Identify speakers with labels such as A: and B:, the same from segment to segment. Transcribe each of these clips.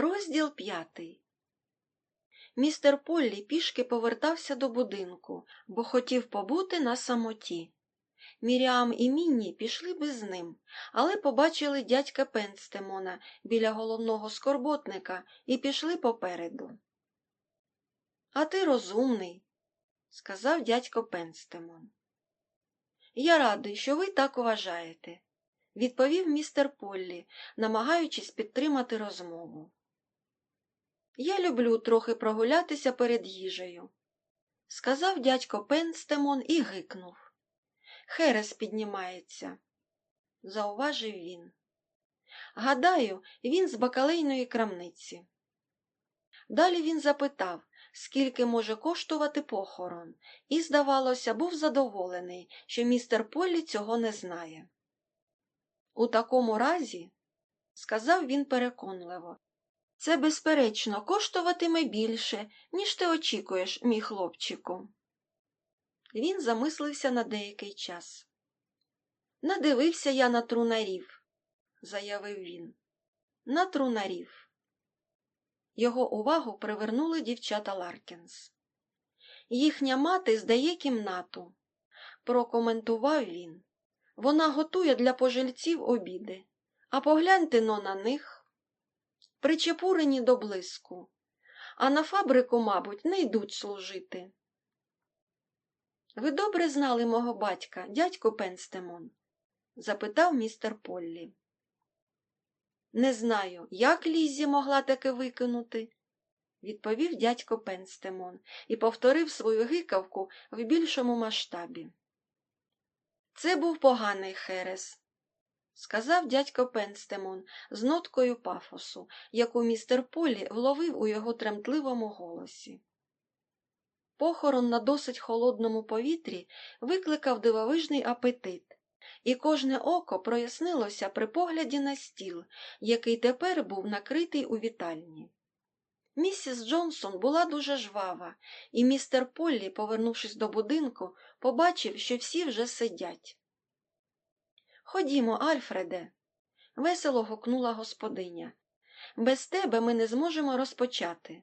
A: Розділ п'ятий. Містер Поллі пішки повертався до будинку, бо хотів побути на самоті. Міріам і Мінні пішли би з ним, але побачили дядька Пенстемона біля головного скорботника і пішли попереду. А ти розумний, сказав дядько Пенстемон. Я радий, що ви так вважаєте, відповів містер Поллі, намагаючись підтримати розмову. Я люблю трохи прогулятися перед їжею, сказав дядько Пенстемон і гикнув. Херес піднімається, зауважив він. Гадаю, він з бакалейної крамниці. Далі він запитав, скільки може коштувати похорон, і, здавалося, був задоволений, що містер Поллі цього не знає. У такому разі, сказав він переконливо, це, безперечно, коштуватиме більше, ніж ти очікуєш, мій хлопчику. Він замислився на деякий час. Надивився я на трунарів, заявив він. На трунарів. Його увагу привернули дівчата Ларкінс. Їхня мати здає кімнату, прокоментував він. Вона готує для пожильців обіди, а погляньте но на них. Причепурені до блиску, а на фабрику, мабуть, не йдуть служити. Ви добре знали мого батька, дядько Пенстемон? запитав містер Поллі. Не знаю, як Лізі могла таке викинути, відповів дядько Пенстемон і повторив свою гикавку в більшому масштабі. Це був поганий Херес, сказав дядько Пенстемон з ноткою пафосу, яку містер Полі вловив у його тремтливому голосі. Похорон на досить холодному повітрі викликав дивовижний апетит, і кожне око прояснилося при погляді на стіл, який тепер був накритий у вітальні. Місіс Джонсон була дуже жвава, і містер Поллі, повернувшись до будинку, побачив, що всі вже сидять. Ходімо, Альфреде, весело гукнула господиня. Без тебе ми не зможемо розпочати.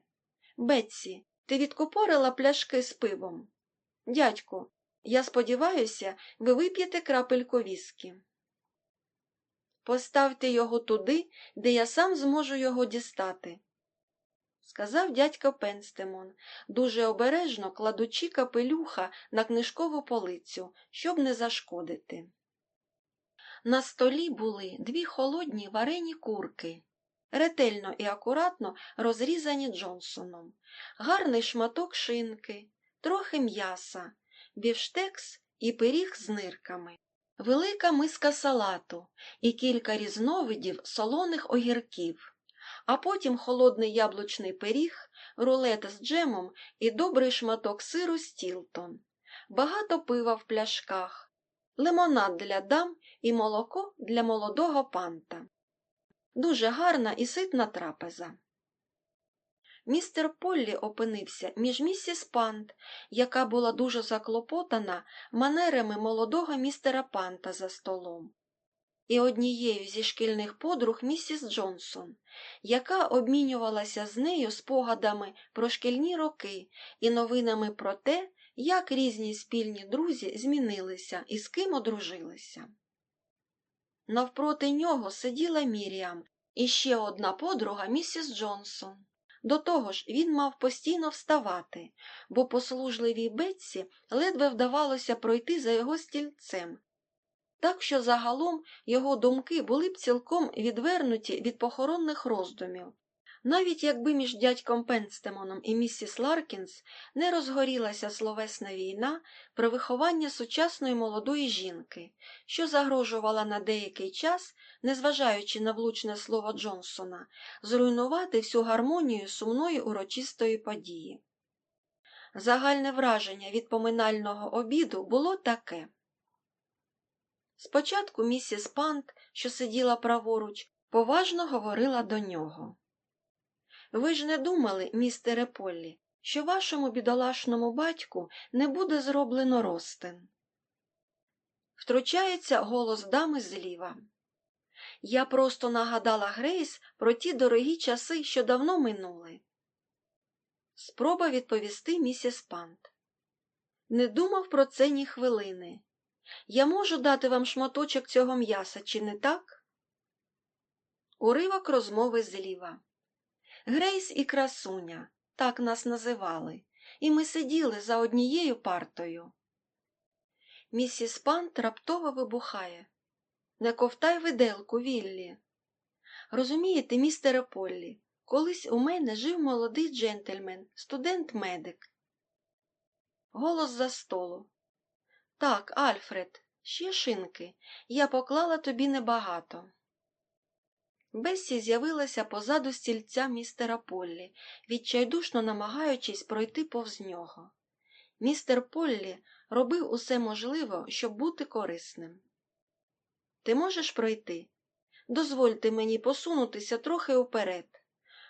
A: Бетсі, ти відкупорила пляшки з пивом? Дядьку, я сподіваюся, ви вип'єте крапельку віскі. Поставте його туди, де я сам зможу його дістати, сказав дядько Пенстемон, дуже обережно кладучи капелюха на книжкову полицю, щоб не зашкодити. На столі були дві холодні варені курки, ретельно і акуратно розрізані Джонсоном, гарний шматок шинки, трохи м'яса, бівштекс і пиріг з нирками, велика миска салату і кілька різновидів солоних огірків, а потім холодний яблучний пиріг, рулет з джемом і добрий шматок сиру Стілтон, багато пива в пляшках, лимонад для дам і молоко для молодого панта. Дуже гарна і ситна трапеза. Містер Поллі опинився між місіс Пант, яка була дуже заклопотана манерами молодого містера Панта за столом, і однією зі шкільних подруг місіс Джонсон, яка обмінювалася з нею спогадами про шкільні роки і новинами про те, як різні спільні друзі змінилися і з ким одружилися. Навпроти нього сиділа Міріам і ще одна подруга місіс Джонсон. До того ж, він мав постійно вставати, бо послужливій Бетсі ледве вдавалося пройти за його стільцем. Так що загалом його думки були б цілком відвернуті від похоронних роздумів, навіть якби між дядьком Пенстемоном і місіс Ларкінс не розгорілася словесна війна про виховання сучасної молодої жінки, що загрожувала на деякий час, незважаючи на влучне слово Джонсона, зруйнувати всю гармонію сумної урочистої події. Загальне враження від поминального обіду було таке. Спочатку місіс Пант, що сиділа праворуч, поважно говорила до нього. Ви ж не думали, містере Поллі, що вашому бідолашному батьку не буде зроблено ростин. Втручається голос дами зліва. Я просто нагадала Грейс про ті дорогі часи, що давно минули. Спроба відповісти місіс Пант. Не думав про це ні хвилини. Я можу дати вам шматочок цього м'яса, чи не так? Уривок розмови зліва. Грейс і красуня, так нас називали, і ми сиділи за однією партою. Місіс Пант раптово вибухає. Не ковтай виделку, Віллі. Розумієте, містере Поллі, колись у мене жив молодий джентльмен, студент-медик. Голос за столу. Так, Альфред, ще шинки. Я поклала тобі небагато. Бессі з'явилася позаду стільця містера Поллі, відчайдушно намагаючись пройти повз нього. Містер Поллі робив усе можливе, щоб бути корисним. Ти можеш пройти? Дозвольте мені посунутися трохи уперед.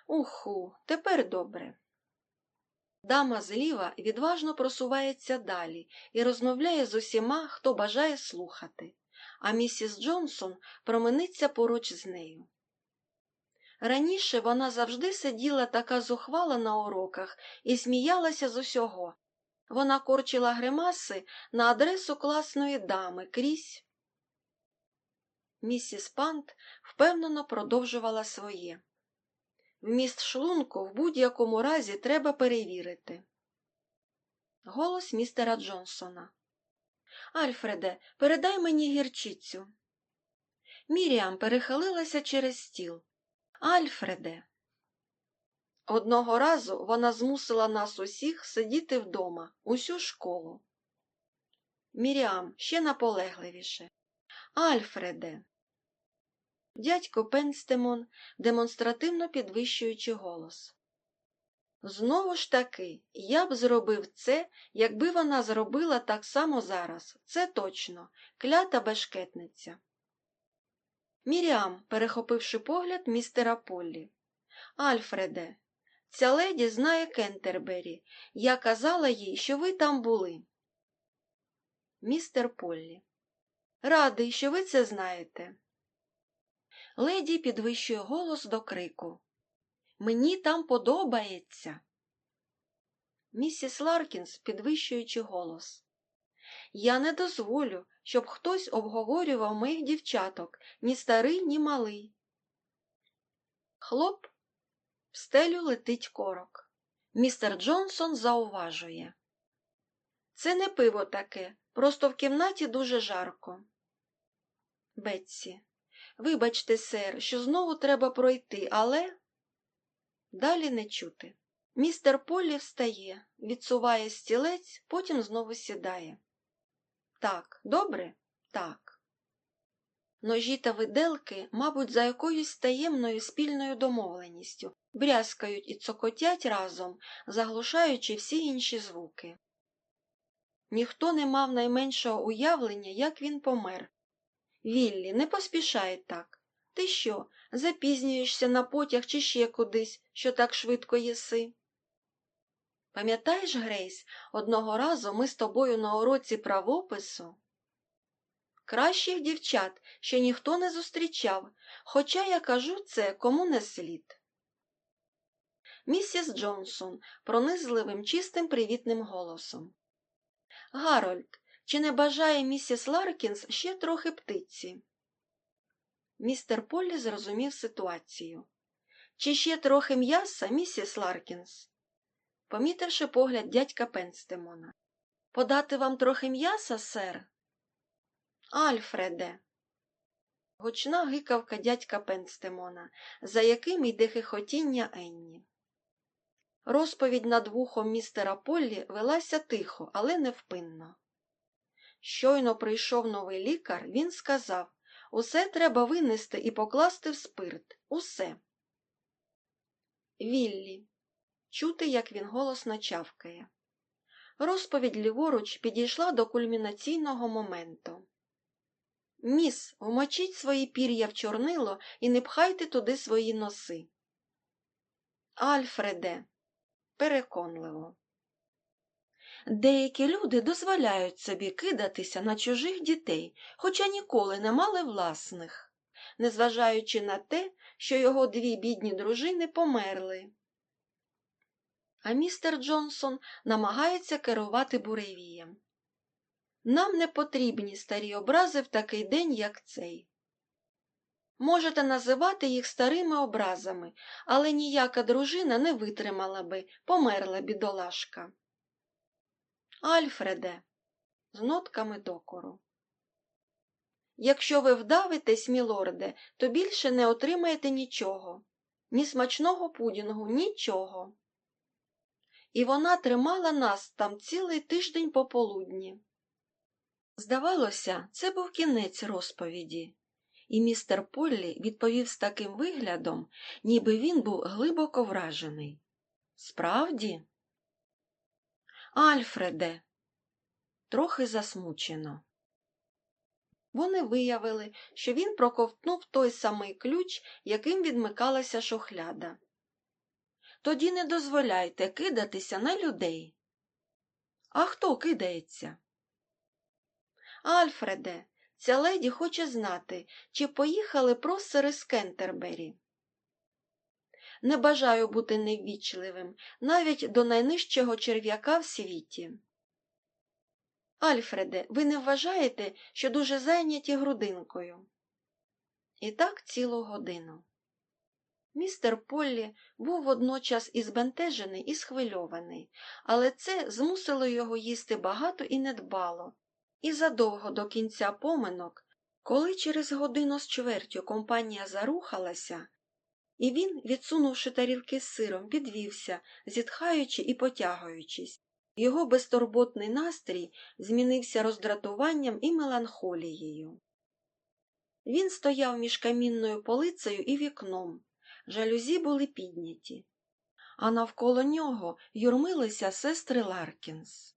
A: Уху, тепер добре. Дама зліва відважно просувається далі і розмовляє з усіма, хто бажає слухати, а місіс Джонсон промениться поруч з нею. Раніше вона завжди сиділа така зухвала на уроках і сміялася з усього. Вона корчила гримаси на адресу класної дами крізь. Місіс Пант впевнено продовжувала своє. Вміст шлунку в будь-якому разі треба перевірити. Голос містера Джонсона. Альфреде, передай мені гірчицю. Міріам перехилилася через стіл. Альфреде. Одного разу вона змусила нас усіх сидіти вдома, усю школу. Міріам ще наполегливіше. Альфреде. Дядько Пенстемон, демонстративно підвищуючи голос. Знову ж таки, я б зробив це, якби вона зробила так само зараз. Це точно, клята бешкетниця. Міріам, перехопивши погляд містера Поллі. Альфреде, ця леді знає Кентербері. Я казала їй, що ви там були. Містер Поллі. Радий, що ви це знаєте. Леді підвищує голос до крику. Мені там подобається. Місіс Ларкінс, підвищуючи голос. Я не дозволю, щоб хтось обговорював моїх дівчаток, ні старий, ні малий. Хлоп, в стелю летить корок. Містер Джонсон зауважує. Це не пиво таке, просто в кімнаті дуже жарко. Бетсі. Вибачте, сер, що знову треба пройти, але. Далі не чути. Містер Поллі встає, відсуває стілець, потім знову сідає. Так, добре? Так. Ножі та виделки, мабуть, за якоюсь таємною спільною домовленістю, брязкають і цокотять разом, заглушаючи всі інші звуки. Ніхто не мав найменшого уявлення, як він помер. Віллі, не поспішай так. Ти що, запізнюєшся на потяг чи ще кудись, що так швидко їси? Пам'ятаєш, Грейс, одного разу ми з тобою на уроці правопису? Кращих дівчат ще ніхто не зустрічав, хоча я кажу це кому не слід. Місіс Джонсон пронизливим чистим привітним голосом. Гарольд, чи не бажає місіс Ларкінс ще трохи птиці? Містер Поллі зрозумів ситуацію. Чи ще трохи м'яса, місіс Ларкінс? Помітивши погляд дядька Пенстемона. Подати вам трохи м'яса, сер? Альфреде. Гучна гикавка дядька Пенстемона, за яким йде хихотіння Енні. Розповідь над вухом містера Поллі велася тихо, але невпинно. Щойно прийшов новий лікар, він сказав усе треба винести і покласти в спирт. Усе. Віллі. Чути, як він голосно чавкає. Розповідь ліворуч підійшла до кульмінаційного моменту. Міс, вмочіть свої пір'я в чорнило і не пхайте туди свої носи. Альфреде, переконливо. Деякі люди дозволяють собі кидатися на чужих дітей, хоча ніколи не мали власних. незважаючи на те, що його дві бідні дружини померли. А містер Джонсон намагається керувати буревієм. Нам не потрібні старі образи в такий день, як цей. Можете називати їх старими образами, але ніяка дружина не витримала би, померла бідолашка. Альфреде, з нотками докору. Якщо ви вдавитесь, мілорде, то більше не отримаєте нічого, ні смачного пудінгу, нічого. І вона тримала нас там цілий тиждень пополудні. Здавалося, це був кінець розповіді, і містер Поллі відповів з таким виглядом, ніби він був глибоко вражений. Справді? Альфреде, трохи засмучено. Вони виявили, що він проковтнув той самий ключ, яким відмикалася шухляда. Тоді не дозволяйте кидатися на людей. А хто кидається? Альфреде, ця леді хоче знати, чи поїхали просери з Кентербері. Не бажаю бути неввічливим навіть до найнижчого черв'яка в світі. Альфреде, ви не вважаєте, що дуже зайняті грудинкою? І так цілу годину. Містер Поллі був водночас і збентежений, і схвильований, але це змусило його їсти багато і недбало. І задовго до кінця поминок, коли через годину з чвертю компанія зарухалася, і він, відсунувши тарілки з сиром, підвівся, зітхаючи і потягуючись, його безтурботний настрій змінився роздратуванням і меланхолією. Він стояв між камінною полицею і вікном, жалюзі були підняті, а навколо нього юрмилися сестри Ларкінс.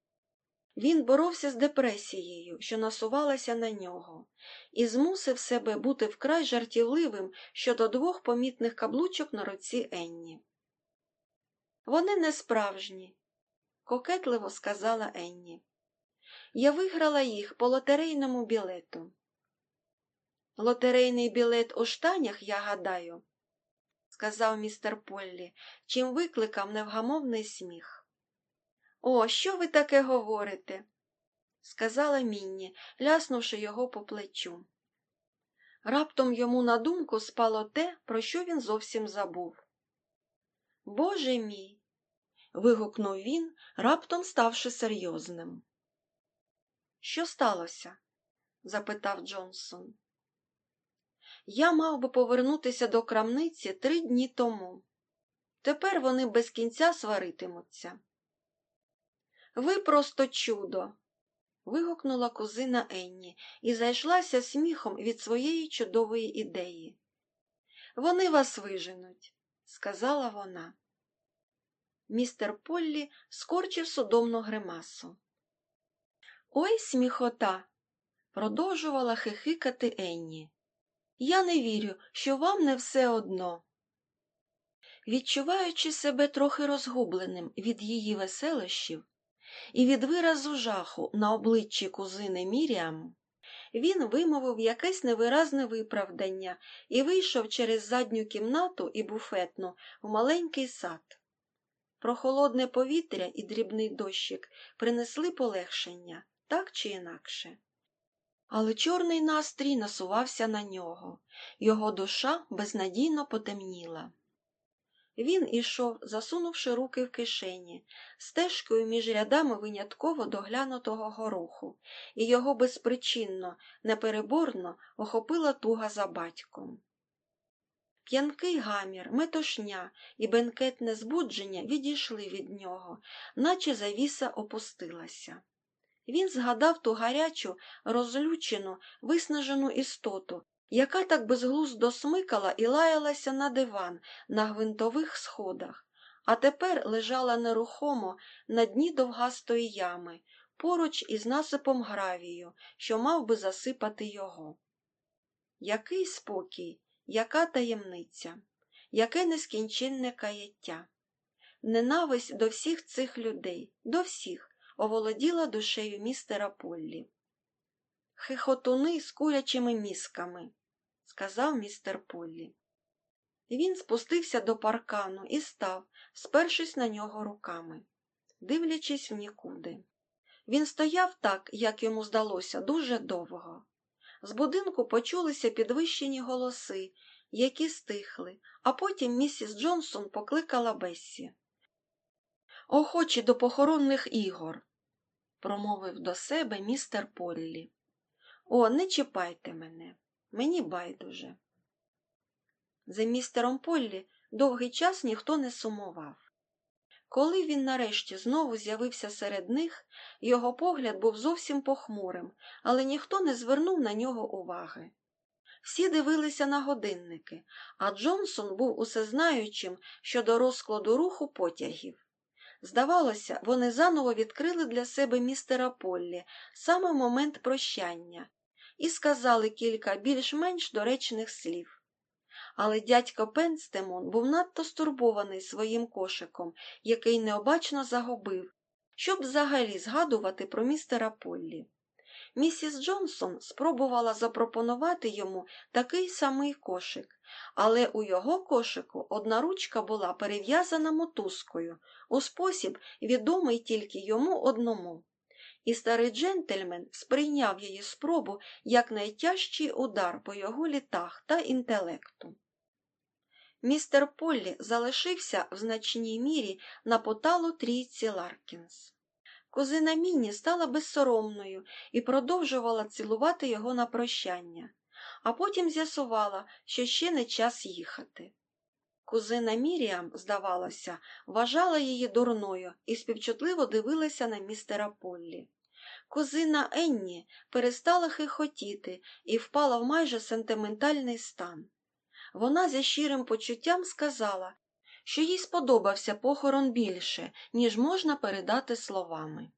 A: Він боровся з депресією, що насувалася на нього, і змусив себе бути вкрай жартівливим щодо двох помітних каблучок на руці Енні. Вони не справжні, кокетливо сказала Енні. Я виграла їх по лотерейному білету. Лотерейний білет у штанях, я гадаю, сказав містер Поллі, чим викликав невгамовний сміх. О, що ви таке говорите? сказала Мінні, ляснувши його по плечу. Раптом йому на думку спало те, про що він зовсім забув. Боже мій. вигукнув він, раптом ставши серйозним. Що сталося? запитав Джонсон. Я мав би повернутися до крамниці три дні тому. Тепер вони без кінця сваритимуться. Ви просто чудо. вигукнула кузина Енні і зайшлася сміхом від своєї чудової ідеї. Вони вас виженуть, сказала вона. Містер Поллі скорчив судомну гримасу. Ой, сміхота, продовжувала хихикати Енні. Я не вірю, що вам не все одно. Відчуваючи себе трохи розгубленим від її веселощів і від виразу жаху на обличчі кузини Міріам, він вимовив якесь невиразне виправдання і вийшов через задню кімнату і буфетну в маленький сад. Прохолодне повітря і дрібний дощик принесли полегшення так чи інакше. Але чорний настрій насувався на нього, його душа безнадійно потемніла. Він ішов, засунувши руки в кишені, стежкою між рядами винятково доглянутого гороху, і його безпричинно, непереборно охопила туга за батьком. П'янкий гамір, метушня і бенкетне збудження відійшли від нього, наче завіса опустилася. Він згадав ту гарячу, розлючену, виснажену істоту, яка так безглуздо смикала і лаялася на диван на гвинтових сходах, а тепер лежала нерухомо на дні довгастої ями, поруч із насипом гравію, що мав би засипати його. Який спокій, яка таємниця, яке нескінченне каяття, ненависть до всіх цих людей, до всіх оволоділа душею містера Поллі. Хихотуни з курячими мізками, сказав містер Поллі. Він спустився до паркану і став, спершись на нього руками, дивлячись в нікуди. Він стояв так, як йому здалося, дуже довго. З будинку почулися підвищені голоси, які стихли, а потім місіс Джонсон покликала Бессі. Охочі до похоронних ігор, промовив до себе містер Поллі. О, не чіпайте мене, мені байдуже. За містером Поллі довгий час ніхто не сумував. Коли він нарешті знову з'явився серед них, його погляд був зовсім похмурим, але ніхто не звернув на нього уваги. Всі дивилися на годинники, а Джонсон був усезнаючим щодо розкладу руху потягів. Здавалося, вони заново відкрили для себе містера Поллі саме момент прощання і сказали кілька більш-менш доречних слів. Але дядько Пенстемон був надто стурбований своїм кошиком, який необачно загубив, щоб взагалі згадувати про містера Поллі. Місіс Джонсон спробувала запропонувати йому такий самий кошик, але у його кошику одна ручка була перев'язана мотузкою у спосіб, відомий тільки йому одному. І старий джентльмен сприйняв її спробу як найтяжчий удар по його літах та інтелекту. Містер Поллі залишився в значній мірі на поталу трійці Ларкінс. Кузина Мінні стала безсоромною і продовжувала цілувати його на прощання, а потім з'ясувала, що ще не час їхати. Кузина Міріам, здавалося, вважала її дурною і співчутливо дивилася на містера Поллі. Кузина Енні перестала хихотіти і впала в майже сентиментальний стан. Вона зі щирим почуттям сказала, що їй сподобався похорон більше, ніж можна передати словами.